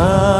Ah.